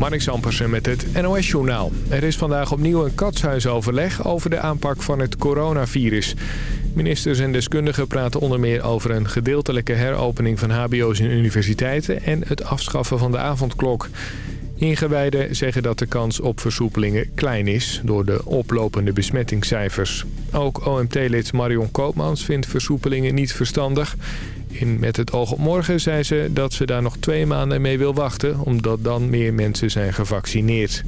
Marnix Ampersen met het NOS-journaal. Er is vandaag opnieuw een katshuisoverleg over de aanpak van het coronavirus. Ministers en deskundigen praten onder meer over een gedeeltelijke heropening van hbo's en universiteiten... en het afschaffen van de avondklok. Ingewijden zeggen dat de kans op versoepelingen klein is door de oplopende besmettingscijfers. Ook OMT-lid Marion Koopmans vindt versoepelingen niet verstandig. In Met het oog op morgen zei ze dat ze daar nog twee maanden mee wil wachten... omdat dan meer mensen zijn gevaccineerd.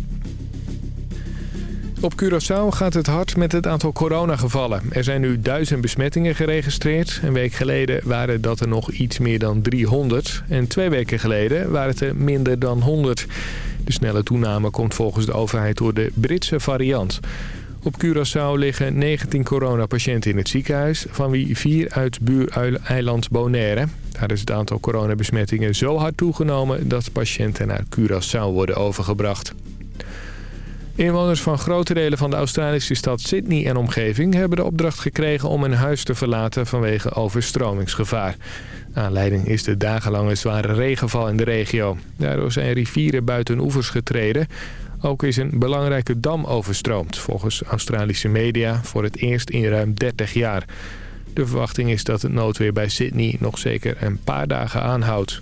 Op Curaçao gaat het hard met het aantal coronagevallen. Er zijn nu duizend besmettingen geregistreerd. Een week geleden waren dat er nog iets meer dan 300. En twee weken geleden waren het er minder dan 100. De snelle toename komt volgens de overheid door de Britse variant. Op Curaçao liggen 19 coronapatiënten in het ziekenhuis... van wie vier uit buureiland Bonaire. Daar is het aantal coronabesmettingen zo hard toegenomen... dat patiënten naar Curaçao worden overgebracht. Inwoners van grote delen van de Australische stad Sydney en omgeving... hebben de opdracht gekregen om hun huis te verlaten vanwege overstromingsgevaar. Aanleiding is de dagenlange zware regenval in de regio. Daardoor zijn rivieren buiten oevers getreden. Ook is een belangrijke dam overstroomd, volgens Australische media, voor het eerst in ruim 30 jaar. De verwachting is dat het noodweer bij Sydney nog zeker een paar dagen aanhoudt.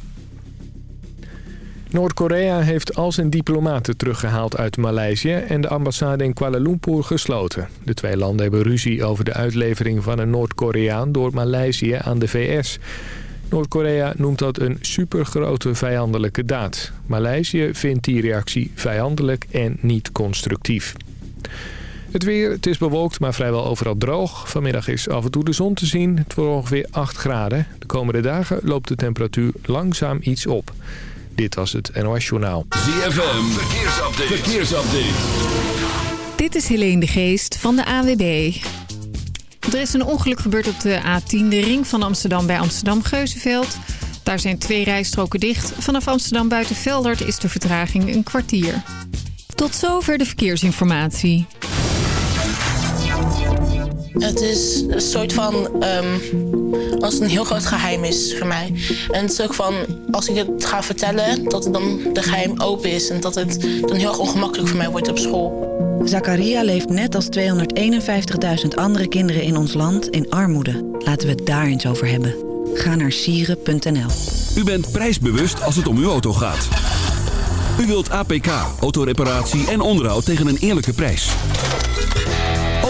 Noord-Korea heeft al zijn diplomaten teruggehaald uit Maleisië en de ambassade in Kuala Lumpur gesloten. De twee landen hebben ruzie over de uitlevering van een Noord-Koreaan door Maleisië aan de VS. Noord-Korea noemt dat een supergrote vijandelijke daad. Maleisië vindt die reactie vijandelijk en niet constructief. Het weer, het is bewolkt, maar vrijwel overal droog. Vanmiddag is af en toe de zon te zien. Het wordt ongeveer 8 graden. De komende dagen loopt de temperatuur langzaam iets op. Dit was het NOS Journaal. ZFM, verkeersupdate. verkeersupdate. Dit is Helene de Geest van de AWB. Er is een ongeluk gebeurd op de A10, de ring van Amsterdam bij Amsterdam-Geuzenveld. Daar zijn twee rijstroken dicht. Vanaf Amsterdam buiten Veldert is de vertraging een kwartier. Tot zover de verkeersinformatie. Het is een soort van... Um, als het een heel groot geheim is voor mij. En het is ook van, als ik het ga vertellen... dat het dan de geheim open is. En dat het dan heel erg ongemakkelijk voor mij wordt op school. Zakaria leeft net als 251.000 andere kinderen in ons land in armoede. Laten we het daar eens over hebben. Ga naar sieren.nl. U bent prijsbewust als het om uw auto gaat. U wilt APK, autoreparatie en onderhoud tegen een eerlijke prijs.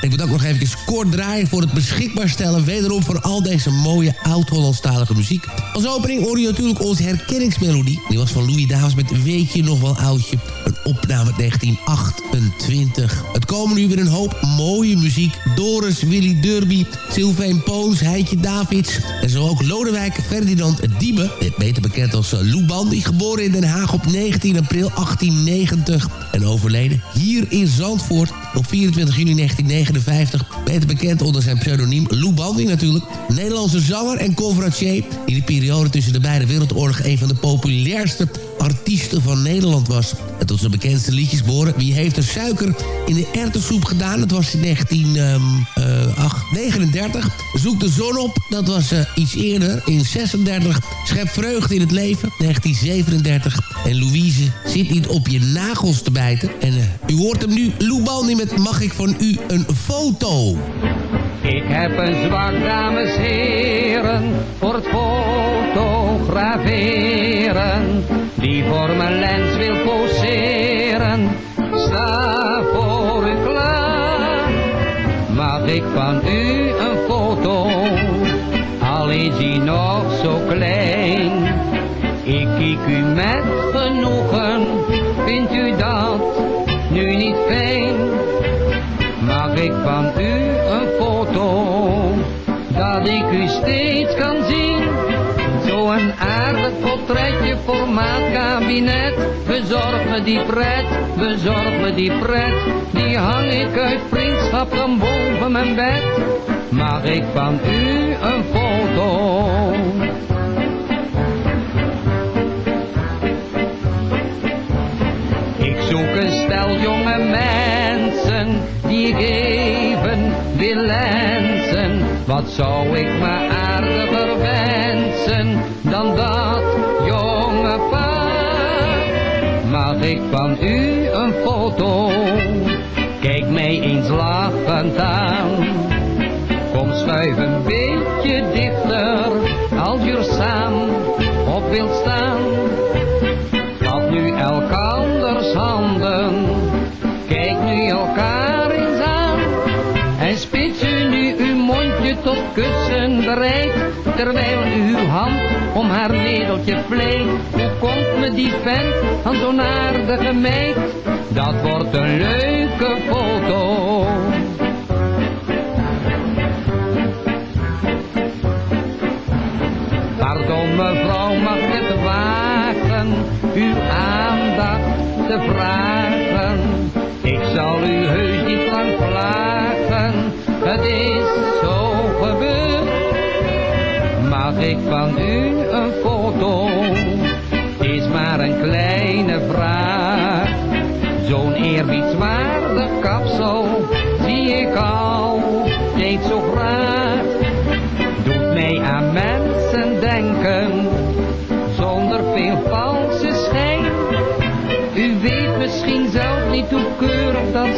Ik moet ook nog even kort draaien voor het beschikbaar stellen... wederom voor al deze mooie oud-Hollandstalige muziek. Als opening hoor je natuurlijk onze herkenningsmelodie. Die was van Louis Davis met Weet je nog wel oudje? Een opname uit 1928. Het komen nu weer een hoop mooie muziek. Doris, Willy Derby, Sylvain Poons, Heintje Davids... en zo ook Lodewijk Ferdinand Diebe. Beter bekend als eh, Lou Bandy, geboren in Den Haag op 19 april 1890... en overleden hier in Zandvoort op 24 juni 1959. Beter bekend onder zijn pseudoniem Lou Bandy natuurlijk. Nederlandse zanger en conferencier. In de periode tussen de beide wereldoorlogen een van de populairste artiesten van Nederland was. En tot zijn bekendste liedjes behoren Wie heeft er suiker in de erwtensoep gedaan? Dat was in 1939. Ehm, uh, Zoek de zon op, dat was uh, iets eerder, in 36. Schep vreugde in het leven, 1937. En Louise zit niet op je nagels te bijten. En uh, u hoort hem nu, Lou Bandy met Mag ik van u een foto? Ik heb een zwak, dames heren, voor het fotograferen. Die voor mijn lens wil poseren, sta voor u klaar. Mag ik van u een foto, al is hij nog zo klein. Ik kijk u met genoegen, vindt u dat nu niet fijn? Mag ik van u een foto, dat ik u steeds kan zien? Portretje, formaat kabinet. Bezorg me die pret, bezorg me die pret. Die hang ik uit vriendschap dan boven mijn bed. Mag ik van u een foto? Ik zoek een stel jonge mensen die ik even wil. Wat zou ik me aardiger wensen dan dat ik van u een foto? Kijk mij eens lachend aan. Kom schuif een beetje dichter als je samen op wilt staan. Vat nu elkanders handen, kijk nu elkaar eens aan. En spits u nu uw mondje tot kussen bereid, terwijl uw hand om haar nedeltje vleet. Hoe komt me die vent aan zo'n aardige meid? Dat wordt een leuke foto. Pardon mevrouw, mag het wagen, uw aandacht te vragen? Ik zal u heus van u een foto? Is maar een kleine vraag. Zo'n eerbiedswaardig kapsel zie ik al steeds zo graag. Doet mij aan mensen denken, zonder veel valse schijn. U weet misschien zelf niet hoe keurig dat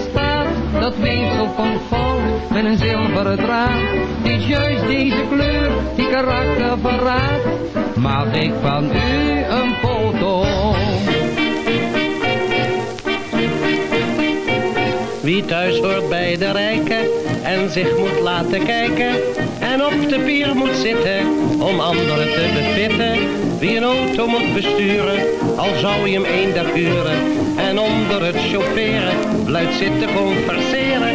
dat weefsel van goud met een zilveren draad. Is juist deze kleur die karakter verraadt. Mag ik van u een foto? Wie thuis hoort bij de rijken en zich moet laten kijken en op de pier moet zitten om anderen te bevitten. Wie een auto moet besturen, al zou je hem één dag huren en onder het chaufferen luid zitten converseren.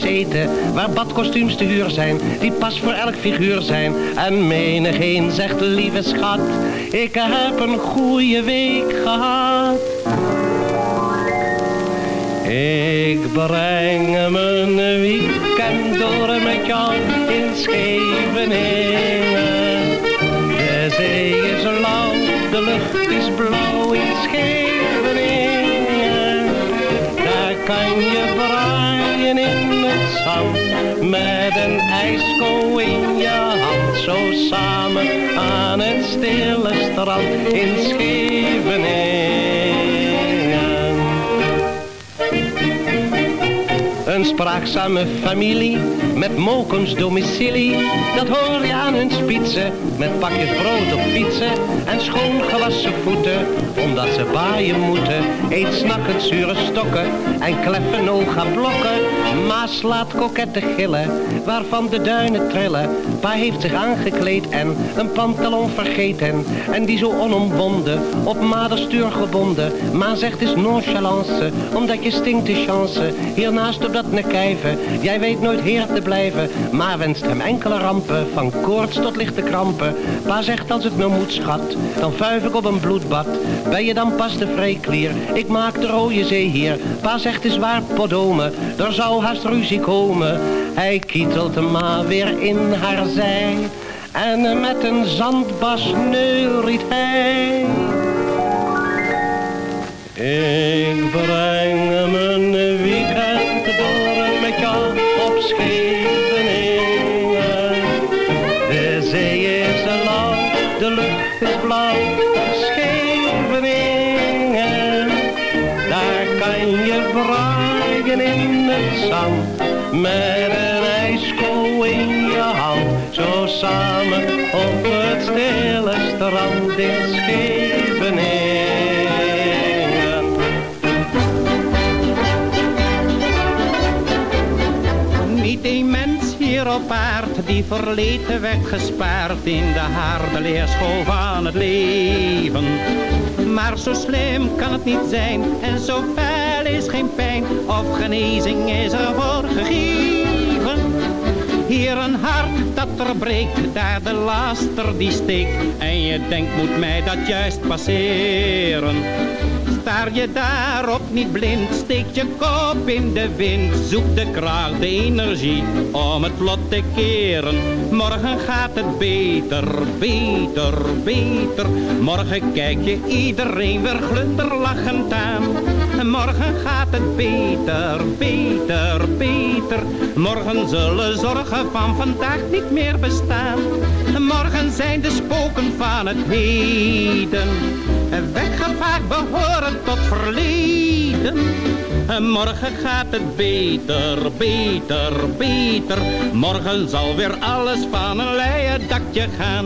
eten, waar badkostuums te huur zijn, die pas voor elk figuur zijn. En menigeen zegt, lieve schat, ik heb een goede week gehad. Ik breng mijn weekend door met jou in Scheveningen. De zee is lauw, de lucht is blauw in Scheveningen. Daar kan je braaien in met een ijsko in je hand. Zo samen aan het stille strand in Scheveningen. een spraakzame familie met mokums domicilie. Dat hoor je aan hun spitsen met pakjes brood op fietsen en schoon gewassen voeten. Omdat ze baaien moeten, eet snakkend zure stokken en kleffen oga blokken. Ma slaat kokette gillen, waarvan de duinen trillen. Pa heeft zich aangekleed en een pantalon vergeten. En die zo onomwonden, op maderstuur gebonden. Ma zegt is nonchalance, omdat je stinkt de chance. Hiernaast op dat nekijven, jij weet nooit heer te blijven. Ma wenst hem enkele rampen, van koorts tot lichte krampen. Pa zegt als het me moet schat, dan vuif ik op een bloedbad. Ben je dan pas de vreeklier, ik maak de rode zee hier. Pa zegt is waar podome, er zou haast ruzie komen. Hij kietelt ma weer in haar zij. En met een zandbas neuriet hij. Ik breng mijn weekend door met jou op Scheveningen. De zee is lauw, de lucht is blauw, Scheveningen. Daar kan je braaien in met een ijskool in je hand. Zo samen op het stille strand in Scheveningen. Niet een mens hier op aard die verleden werd gespaard in de harde leerschool van het leven. Maar zo slim kan het niet zijn en zo fel is geen pijn of genezing is er voor gegeven. Hier een hart dat er breekt, daar de laster die steekt. En je denkt, moet mij dat juist passeren? Staar je daarop niet blind, steek je kop in de wind. Zoek de kracht, de energie om het vlot te keren. Morgen gaat het beter, beter, beter. Morgen kijk je iedereen weer glunderlachend aan. Morgen gaat het beter, beter, beter. Morgen zullen zorgen van vandaag niet meer bestaan. Morgen zijn de spoken van het heden. Weggevaagd behoren tot verleden. Morgen gaat het beter, beter, beter. Morgen zal weer alles van een leien dakje gaan.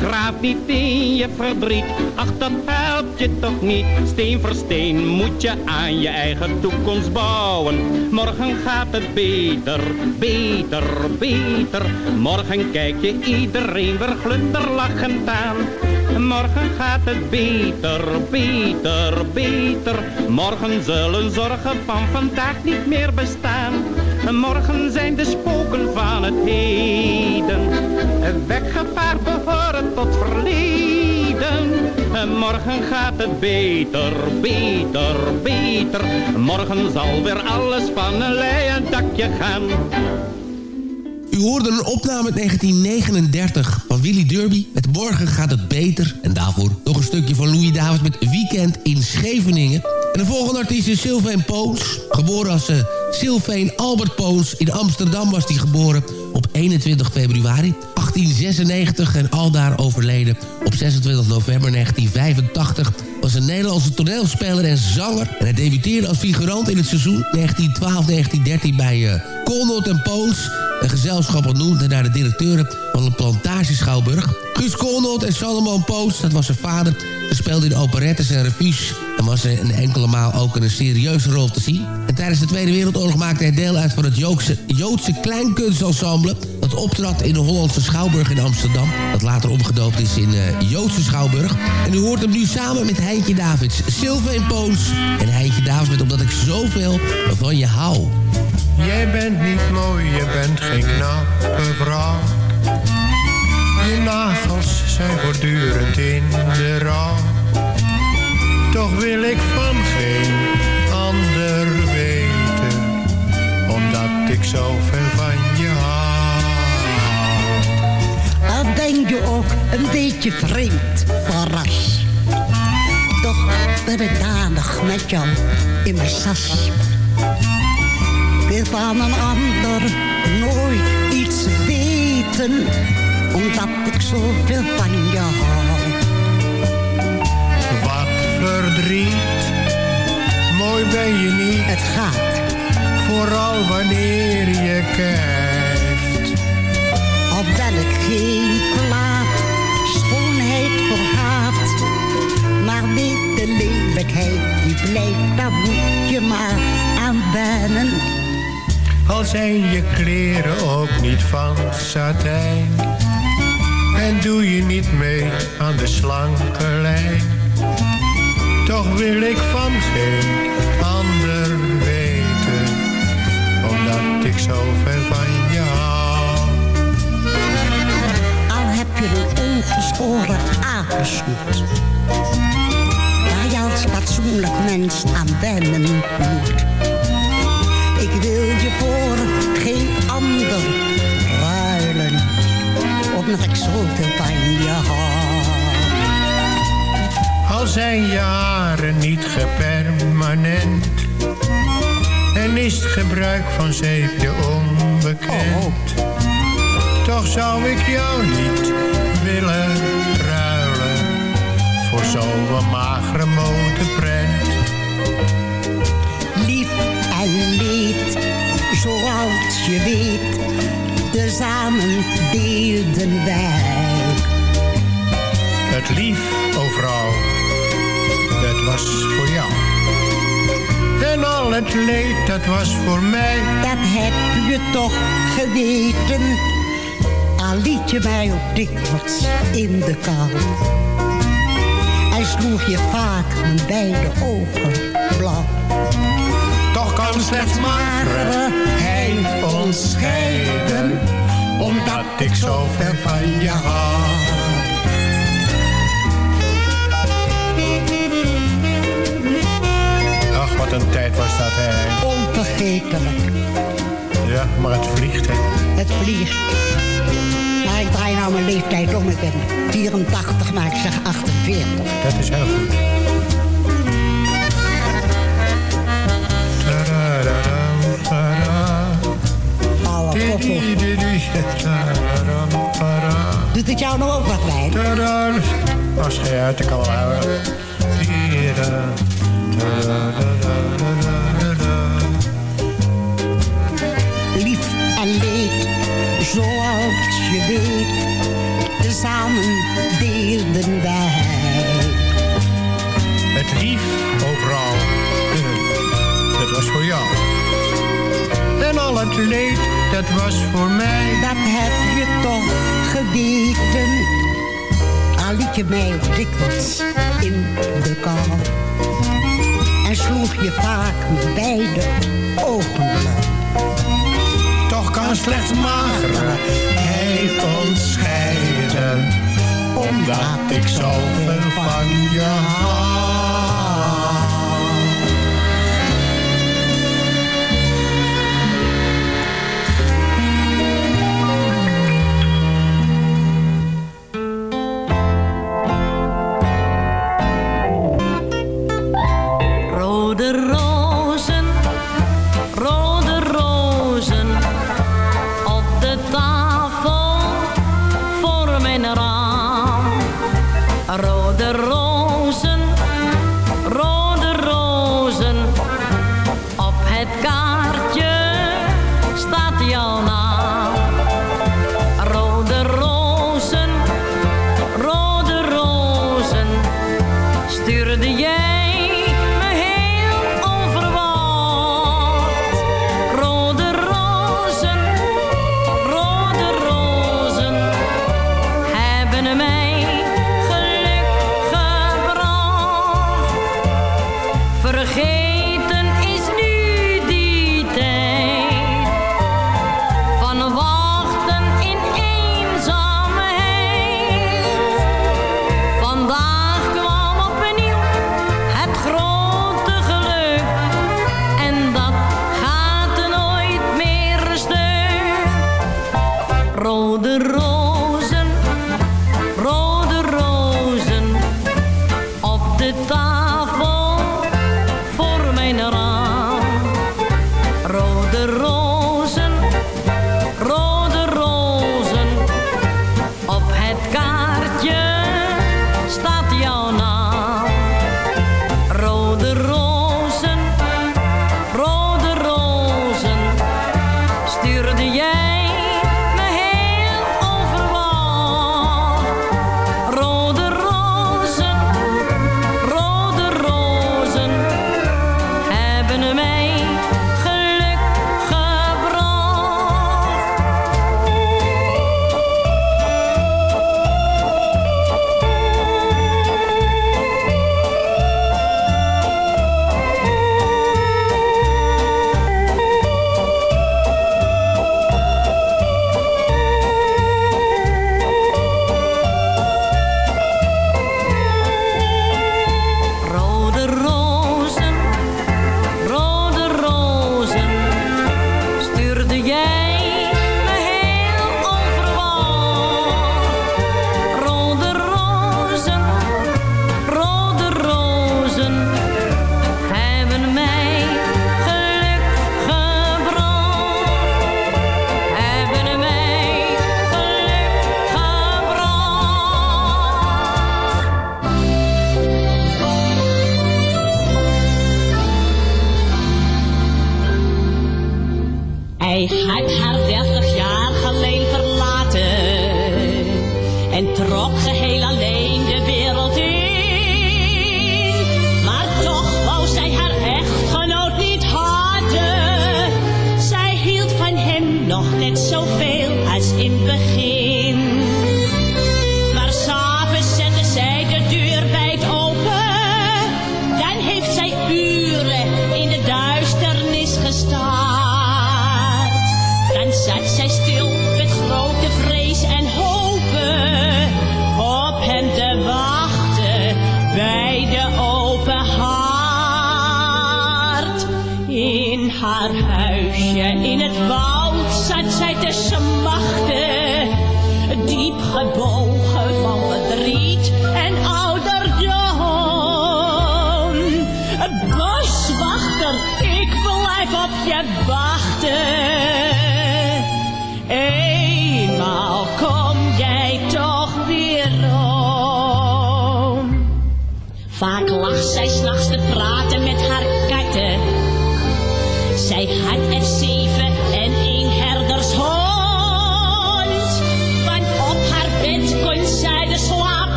Graaf niet in je verdriet, ach dat helpt je toch niet. Steen voor steen moet je aan je eigen toekomst bouwen. Morgen gaat het beter, beter, beter. Morgen kijk je iedereen weer glunderlachend aan. Morgen gaat het beter, beter, beter. Morgen zullen zorgen van vandaag niet meer bestaan. Morgen zijn de spoken van het heden. Weggevaard behoren tot verleden. Morgen gaat het beter, beter, beter. Morgen zal weer alles van een leien dakje gaan. U hoorde een opname uit 1939 van Willy Derby met Morgen gaat het beter. En daarvoor nog een stukje van Louis Davids met Weekend in Scheveningen. En de volgende artiest is Sylvain Poons. Geboren als uh, Sylvain Albert Poons. In Amsterdam was hij geboren op 21 februari 1896 en aldaar overleden op 26 november 1985 was een Nederlandse toneelspeler en zanger. En hij debuteerde als figurant in het seizoen 1912-1913 bij uh, en Poons. Een gezelschap ontnoemde naar de directeuren van een plantageschouwburg. Guus Colnot en Salomon Poos, dat was zijn vader. Speelden in operettes en revues. En was er een enkele maal ook een serieuze rol te zien. En tijdens de Tweede Wereldoorlog maakte hij deel uit van het Joodse, kleinkunstensemble... dat optrad in de Hollandse Schouwburg in Amsterdam. Dat later omgedoopt is in uh, Joodse Schouwburg. En u hoort hem nu samen met Heintje Davids. Sylvain Poons en Heintje Davids met Omdat ik zoveel van je hou. Jij bent niet mooi, je bent geen knappe vrouw. Je nagels zijn voortdurend in de rouw. Toch wil ik van geen ander weten, omdat ik zoveel van je hou. Al denk je ook een beetje vreemd van. Toch ben ik danig met jou in mijn sas. Ik wil van een ander nooit iets weten, omdat ik zoveel van je hou verdriet. Mooi ben je niet. Het gaat. Vooral wanneer je kijft. Al ben ik geen plaat, schoonheid verhaat. Maar niet de lelijkheid die blijft, daar moet je maar aan wennen. Al zijn je kleren ook niet van satijn. En doe je niet mee aan de slanke lijn toch wil ik van geen ander weten, omdat ik zoveel van je hou. Al heb je een ongeschoren apensoet, waar je als fatsoenlijk mens aan wennen moet. Ik wil je voor geen ander ruilen, omdat ik zoveel van je hou. Al zijn jaren niet gepermanent. En is het gebruik van zeepje onbekend. Toch zou ik jou niet willen ruilen Voor zo'n magere modeprent. Lief en leed, zoals je weet Tezamen deelden wij. Het lief overal dat was voor jou. En al het leed, dat was voor mij. Dat heb je toch geweten. Al liet je mij ook dikwijls in de kou. Hij sloeg je vaak mijn beide ogen blauw. Toch kan slechts magere hij ons scheiden. Omdat ik zoveel van je hou. Wat een tijd was dat, hè? Onvergetelijk. Ja, maar het vliegt, hè? Het vliegt. Maar ik draai nou mijn leeftijd om. Ik ben 84, maar ik zeg 48. Dat is heel goed. Doet het jou nog ook wat bij? Als je uit, ik kan houden. Lief en leed, zoals je weet, tezamen deelden wij. Het lief overal, dat was voor jou. En al het leed, dat was voor mij. Dat heb je toch geweten. Al liet je mij dikwijls in de kou en sloeg je vaak beide ogen Toch kan slechts magere hij ontscheiden, omdat ik zoveel van je hou. 嘿。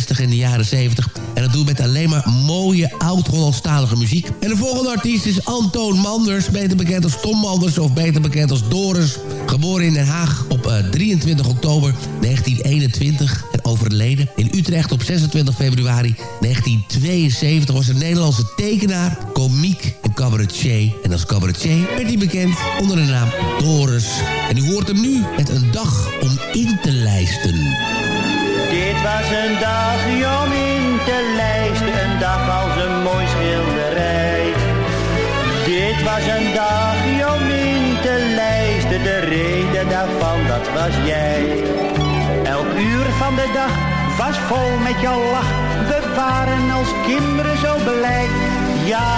60 en de jaren 70. En dat doe ik met alleen maar mooie oud-Hollandstalige muziek. En de volgende artiest is Antoon Manders, beter bekend als Tom Manders... of beter bekend als Doris. Geboren in Den Haag op 23 eh, oktober 1921 en overleden in Utrecht op 26 februari 1972... was een Nederlandse tekenaar, komiek en cabaretier. En als cabaretier werd hij bekend onder de naam Doris. En u hoort hem nu met een dag om in te lijsten. Dit was een dag Dit was een dag om in te lijsten, de reden daarvan dat was jij. Elk uur van de dag was vol met jouw lach, we waren als kinderen zo blij. Ja,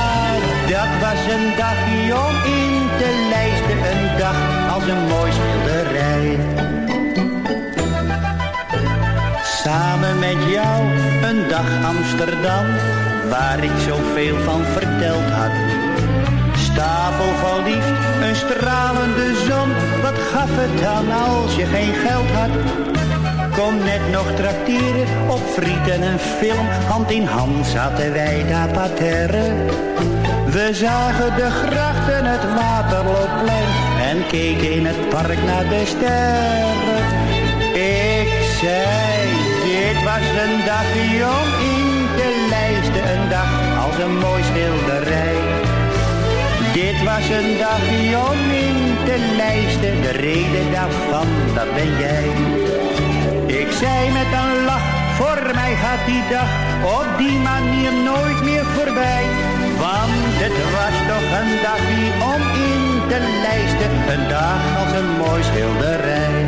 dat was een dag om in te lijsten, een dag als een mooi schilderij. Samen met jou een dag Amsterdam, waar ik zoveel van verteld had. Stapel van lief, een stralende zon, wat gaf het dan als je geen geld had? Kom net nog trakteren op friet en een film, hand in hand zaten wij daar parterre. We zagen de grachten, het waterloopplein en keken in het park naar de sterren. Ik zei, dit was een dag om in te lijsten, een dag als een mooi schilderij. Dit was een dag om in te lijsten, de reden daarvan, dat ben jij. Ik zei met een lach, voor mij gaat die dag op die manier nooit meer voorbij. Want het was toch een dag om in te lijsten, een dag als een mooi schilderij.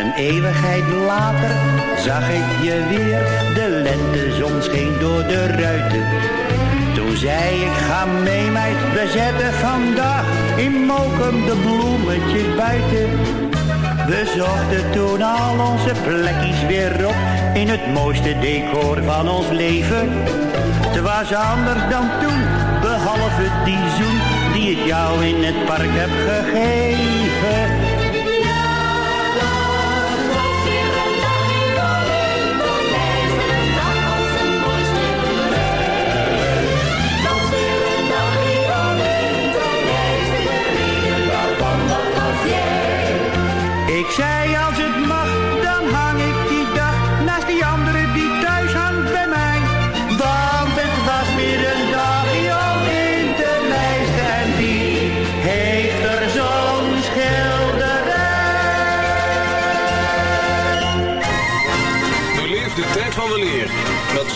Een eeuwigheid later zag ik je weer, de lentezon scheen door de ruiten. Toen zei ik, ga mee meid, we zetten vandaag in Mokum de bloemetjes buiten. We zochten toen al onze plekjes weer op in het mooiste decor van ons leven. Het was anders dan toen, behalve die zoen die ik jou in het park heb gegeven.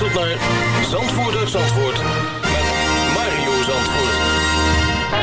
Luistert naar Zandvoort Zandvoort met Mario Zandvoort.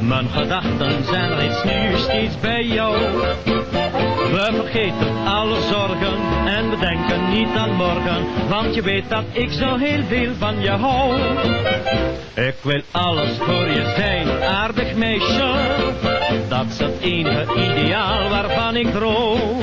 Mijn gedachten zijn reeds nu steeds bij jou. We vergeten alle zorgen en we denken niet aan morgen, want je weet dat ik zo heel veel van je hou. Ik wil alles voor je zijn, aardig meisje, dat is het enige ideaal waarvan ik droom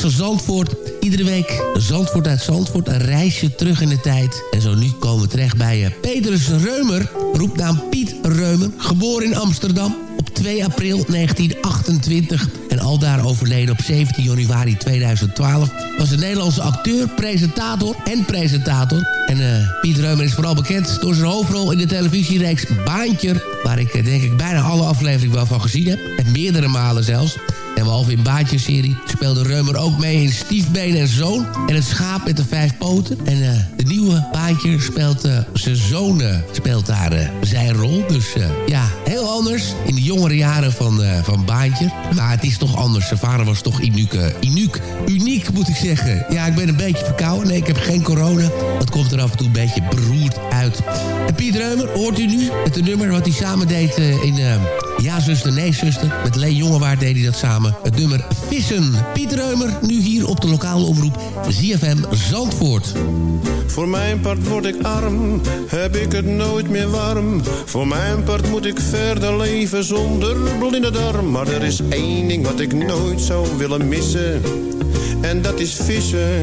van Zandvoort. Iedere week Zandvoort uit Zandvoort, een reisje terug in de tijd. En zo nu komen we terecht bij eh, Petrus Reumer, roepnaam Piet Reumer, geboren in Amsterdam op 2 april 1928 en aldaar overleden op 17 januari 2012... was een Nederlandse acteur, presentator en presentator. En eh, Piet Reumer is vooral bekend door zijn hoofdrol in de televisiereeks Baantje... waar ik eh, denk ik bijna alle afleveringen wel van gezien heb. En meerdere malen zelfs. En behalve in Baantje-serie speelde Reumer ook mee in Stiefbeen en Zoon... en het schaap met de vijf poten. En de nieuwe Baantje speelt uh, zijn zoon speelt daar zijn rol. Dus ja, heel anders in de jongere jaren van, van Baantje. Maar het is toch anders. Zijn vader was toch uniek, uniek, uniek moet ik zeggen. Ja, ik ben een beetje verkouden. Nee, ik heb geen corona. Dat komt er af en toe een beetje beroerd uit. En Piet Reumer, hoort u nu de nummer wat hij samen deed in... Ja, zuster, nee, zuster. Met Leen Jongewaard deed hij dat samen. Het nummer Vissen. Piet Reumer, nu hier op de lokale omroep ZFM Zandvoort. Voor mijn part word ik arm, heb ik het nooit meer warm. Voor mijn part moet ik verder leven zonder blinde darm. Maar er is één ding wat ik nooit zou willen missen. En dat is vissen.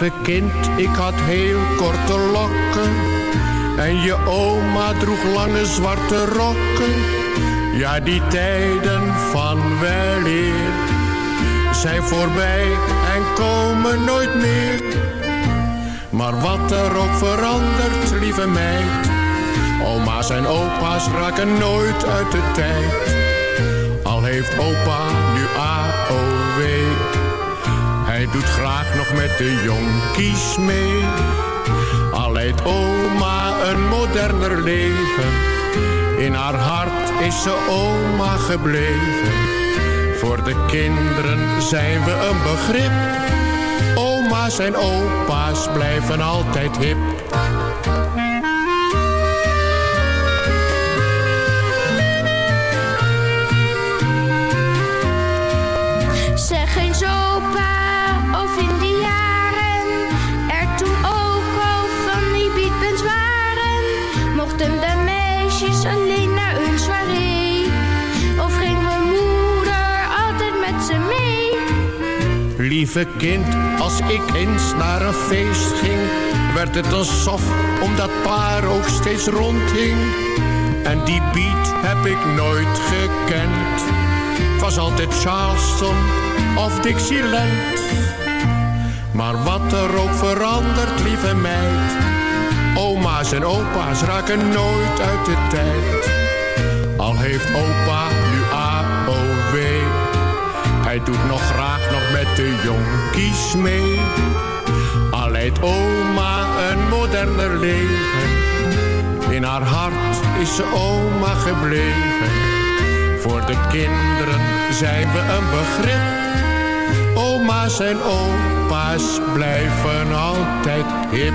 Lieve kind, ik had heel korte lokken. En je oma droeg lange zwarte rokken. Ja, die tijden van weleer zijn voorbij en komen nooit meer. Maar wat er ook verandert, lieve meid. Oma's en opa's raken nooit uit de tijd. Al heeft opa nu doet graag nog met de jonkies mee. Al leidt oma een moderner leven. In haar hart is ze oma gebleven. Voor de kinderen zijn we een begrip. Oma's en opa's blijven altijd hip. Lieve kind, als ik eens naar een feest ging, werd het alsof omdat paar ook steeds rondhing. En die beat heb ik nooit gekend. Het was altijd Charleston of Dixieland. Maar wat er ook verandert, lieve meid. Oma's en opa's raken nooit uit de tijd. Al heeft opa. Hij doet nog graag nog met de jonkies mee. Al leidt oma een moderner leven. In haar hart is ze oma gebleven. Voor de kinderen zijn we een begrip. Oma's en opa's blijven altijd hip.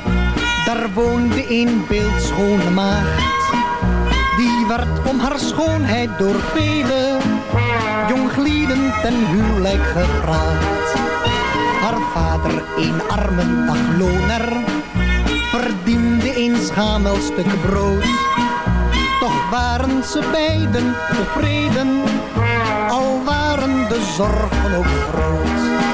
daar woonde een beeldschone maagd. Die werd om haar schoonheid door vele jonglieden ten huwelijk gevraagd. Haar vader, een arme dagloner, verdiende een schamel stuk brood. Toch waren ze beiden tevreden, al waren de zorgen ook groot.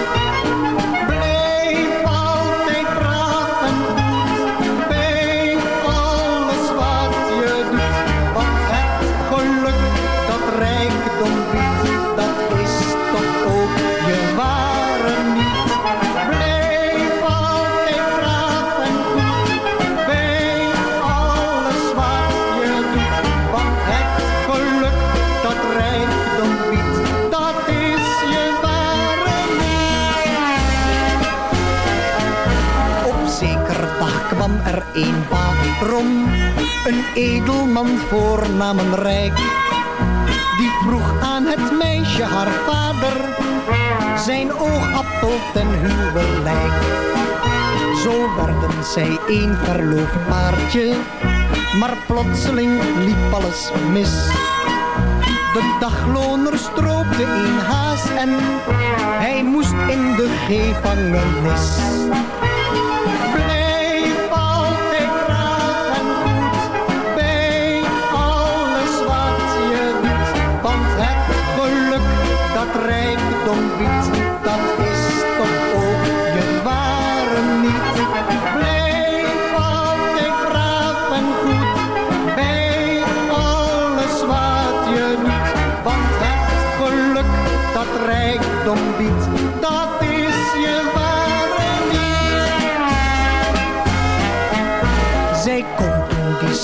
Edelman voornamen rijk. Die vroeg aan het meisje haar vader, zijn oogappel ten huwelijk. Zo werden zij een verloofd paardje, maar plotseling liep alles mis. De dagloner stroopte een haas en hij moest in de gevangenis.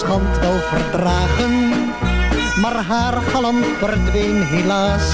Schand wel verdragen, maar haar galant verdween helaas.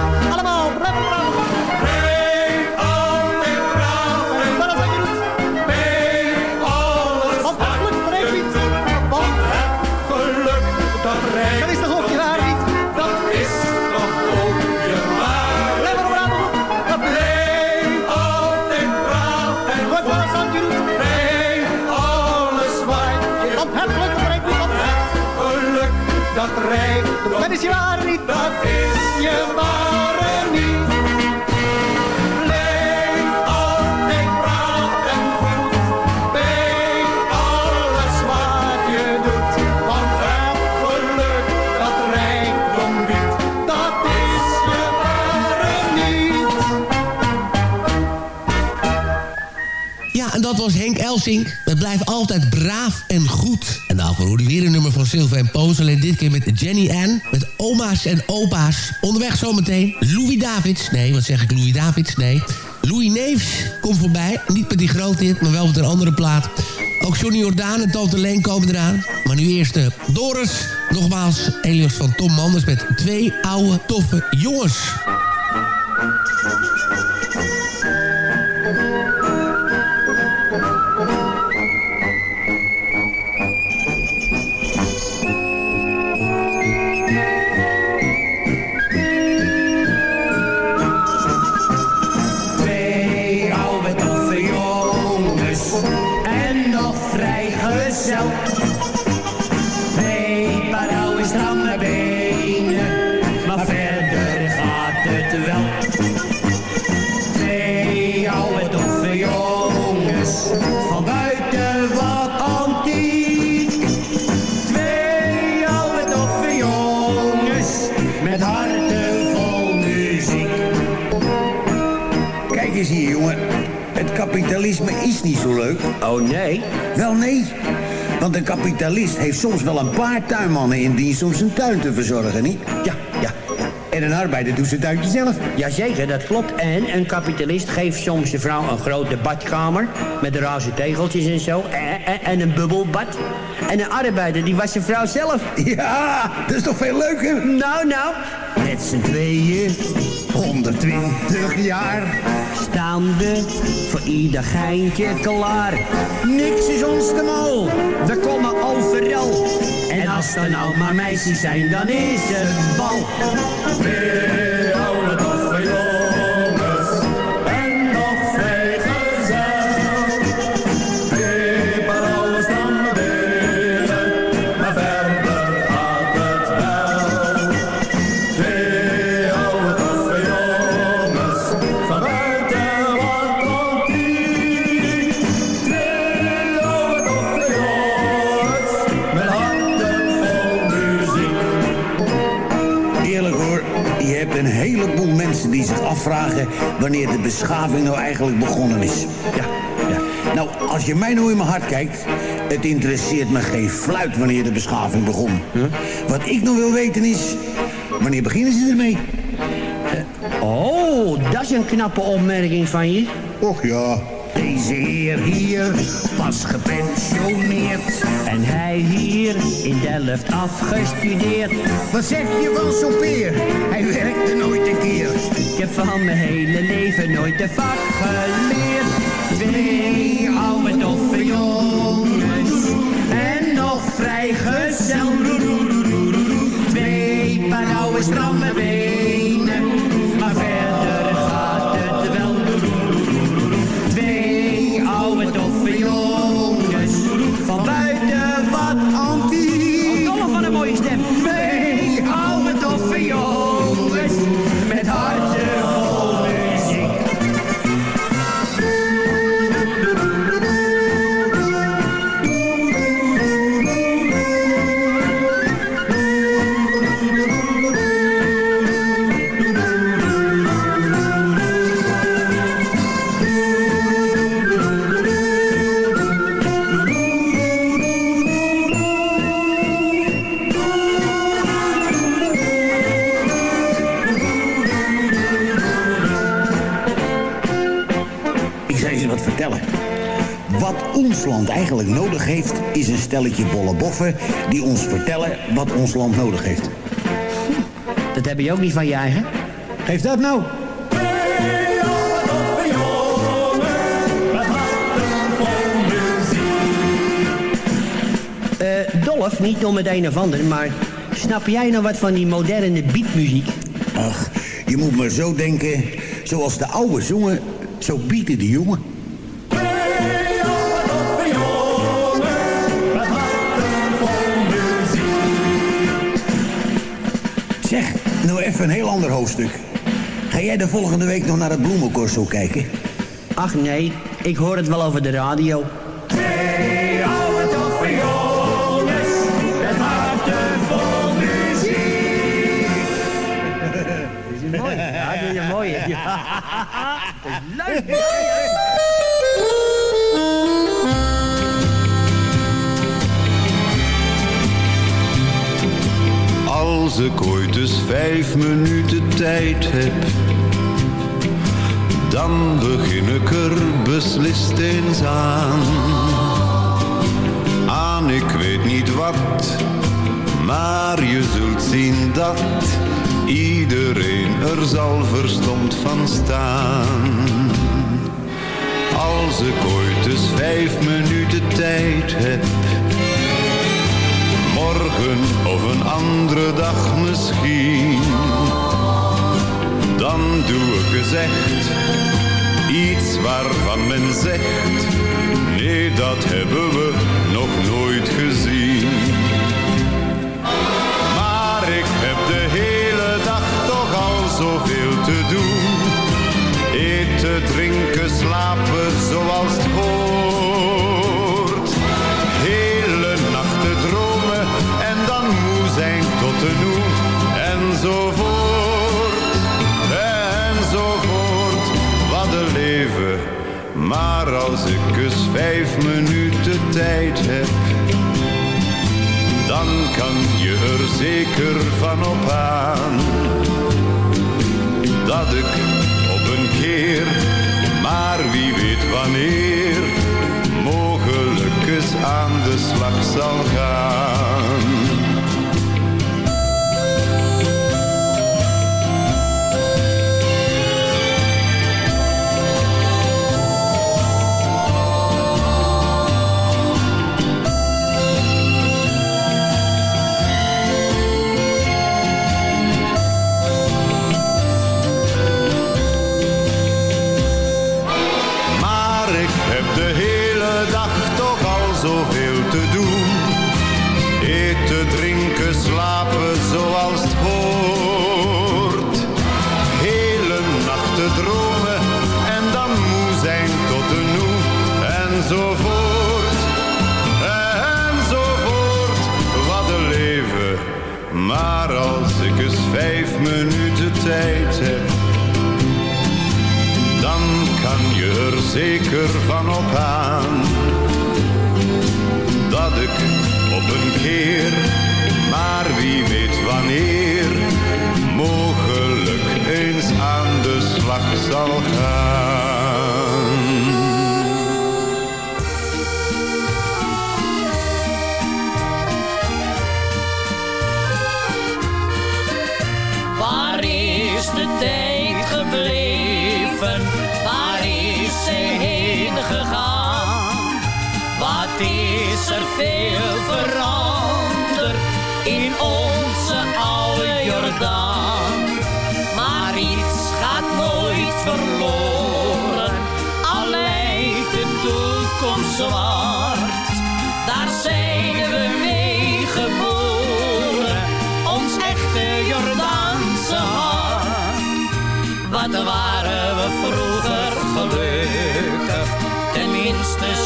is ja niet, dat is je ware niet. Leef altijd braaf en goed bij alles wat je doet. Want het geluk dat rijkdom biedt, dat is je ware niet. Ja, en dat was Henk Elsing. Het blijft altijd braaf en goed. En daarvoor hoorde u weer een nummer van Sylvain Pozel. En dit keer met Jenny Ann. Met oma's en opa's. Onderweg zometeen Louis Davids. Nee, wat zeg ik Louis Davids? Nee. Louis Neefs komt voorbij. Niet met die grote maar wel met een andere plaat. Ook Johnny Jordaan en Tante Leen komen eraan. Maar nu eerst de Doris. Nogmaals, Elios van Tom Manders met twee oude, toffe jongens. Stramme benen, maar verder gaat het wel. Twee oude toffe jongens, van buiten wat antiek. Twee oude toffe jongens, met harten vol muziek. Kijk eens hier, jongen. Het kapitalisme is niet zo leuk. Oh, nee? Wel, nee. Want een kapitalist heeft soms wel een paar tuinmannen in dienst om zijn tuin te verzorgen, niet? Ja, ja. En een arbeider doet zijn tuintje zelf. Jazeker, dat klopt. En een kapitalist geeft soms zijn vrouw een grote badkamer... met roze tegeltjes en zo. En, en, en een bubbelbad. En een arbeider, die was zijn vrouw zelf. Ja, dat is toch veel leuker? Nou, nou. Met z'n tweeën, 120 jaar. Staande, voor ieder geintje klaar. Niks is ons te mal, we komen overal. En als er nou maar meisjes zijn, dan is het bal. Wanneer de beschaving nou eigenlijk begonnen is. Ja, ja. Nou, als je mij nou in mijn hart kijkt... het interesseert me geen fluit wanneer de beschaving begon. Wat ik nog wil weten is... wanneer beginnen ze ermee? Oh, dat is een knappe opmerking van je. Och ja. Deze heer hier was gepensioneerd. En hij hier in Delft afgestudeerd. Wat zeg je van zo'n peer? Hij werkte nooit een keer. Ik heb van mijn hele leven nooit een vak geleerd. Twee oude toffe jongens en nog vrijgezel. Twee paar oude stramme land eigenlijk nodig heeft, is een stelletje bolle boffen... die ons vertellen wat ons land nodig heeft. Dat heb je ook niet van je eigen? Geef dat nou. Eh, Dolf, niet om het een of ander, maar snap jij nou wat van die moderne beatmuziek? Ach, je moet maar zo denken. Zoals de oude zongen, zo bieden de jongen. Zeg, nou even een heel ander hoofdstuk. Ga jij de volgende week nog naar het bloemencorso kijken? Ach nee, ik hoor het wel over de radio. Twee oude toffe jongens, met harten vol muziek. Is mooi. Ja, dat is een mooie. Ja. Dat is leuk. Als ik ooit eens vijf minuten tijd heb, dan begin ik er beslist eens aan. Aan ik weet niet wat, maar je zult zien dat iedereen er zal verstomd van staan. Als ik ooit eens vijf minuten tijd heb morgen of een andere dag misschien. Dan doe ik echt iets waarvan men zegt, nee dat hebben we nog nooit gezien. Maar ik heb de hele dag toch al zoveel te doen. Eten, drinken, slapen zoals het hoort. Zijn tot de noe. Enzovoort, enzovoort. Wat een leven. Maar als ik eens vijf minuten tijd heb, dan kan je er zeker van op aan. Dat ik op een keer, maar wie weet wanneer, mogelijk eens aan de slag zal gaan.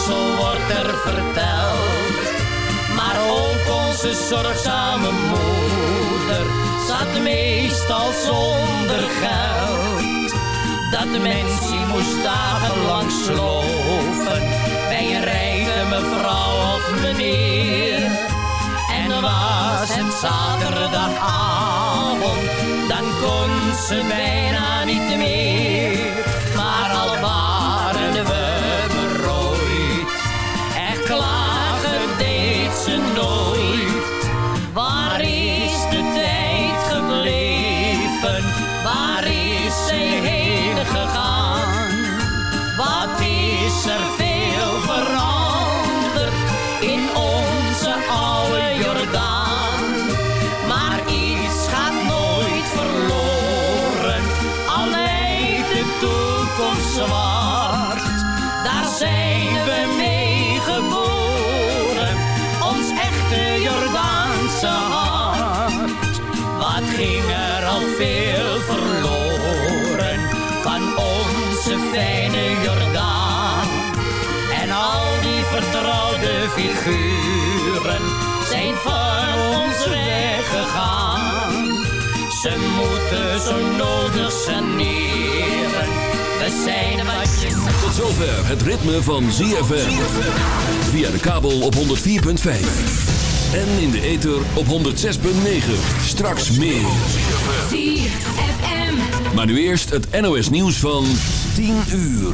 Zo wordt er verteld. Maar ook onze zorgzame moeder zat meestal zonder geld. Dat mensje moest dagenlang sloven bij een rijke mevrouw of meneer. En was het zaterdagavond, dan kon ze bijna niet meer. Figuren zijn van ons weggegaan. Ze moeten zo nodig saneren. We zijn wat je... Tot zover het ritme van ZFM. Via de kabel op 104.5. En in de ether op 106.9. Straks meer. ZFM. Maar nu eerst het NOS nieuws van 10 uur.